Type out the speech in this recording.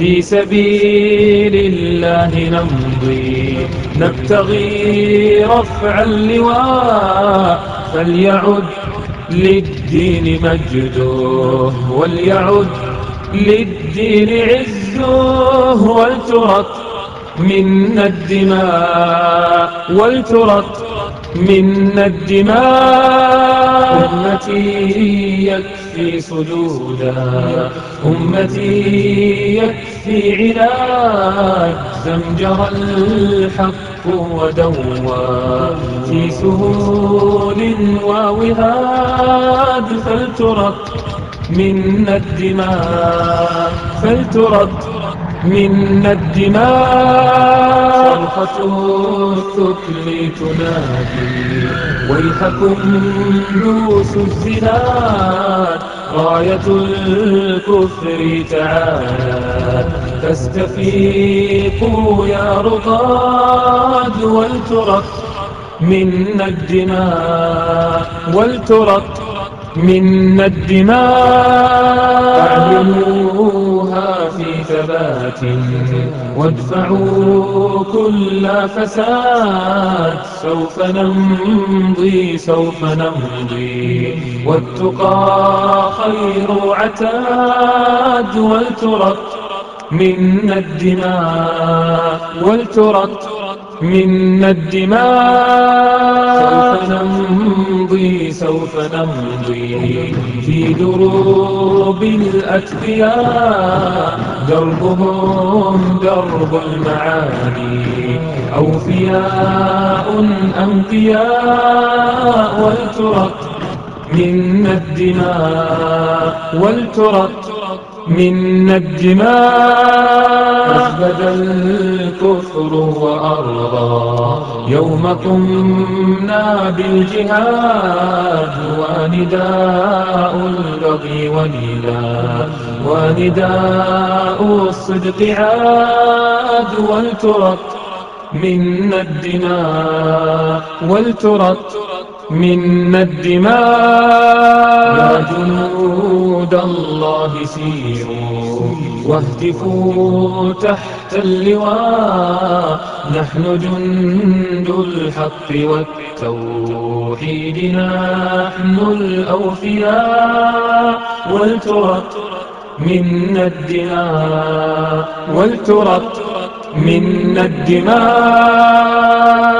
في سبيل الله نمضي. نبتغي رفع اللواء فليعد للدين مجده وليعد للدين عزه ولترط منا الدماء ولترط منا الدماء. أمتي يكفي صدودا. أمتي يكفي عناد زمجر الحق ودوى. في سهول ووهاد فلترط منا الدماء. فلترط منا الدماء. صرخة الثكل تنادي ويحكم دوس الزناد. راية الكفر تعالى تستفيق يا رقاد ولترق منا الدماء. ولترق منا الدماء. أعلنوها في ثبات وادفعوا كل فساد. سوف نمضي سوف نمضي. والتقى خير عتاد. ولترق منا الدماء ولترق منا الدماء. سوف نمضي سوف نمضي في دروب الأتقياء. دربهم درب المعاني أوفياء أنقياء. ولترق منا الدماء ولترق منا الدماء أسبد الكفر وأرضى. يوم قمنا بالجهاد ونداء البغي ونداء ونداء الصدق عاد ولترط منا الدماء ولترط منا الدماء يا جنود الله سيروا واهتفوا تحت اللواء. نحن جند الحق والتوحيد نحن الأوفياء. ولترط منا الدماء. ولترط منا الدماء.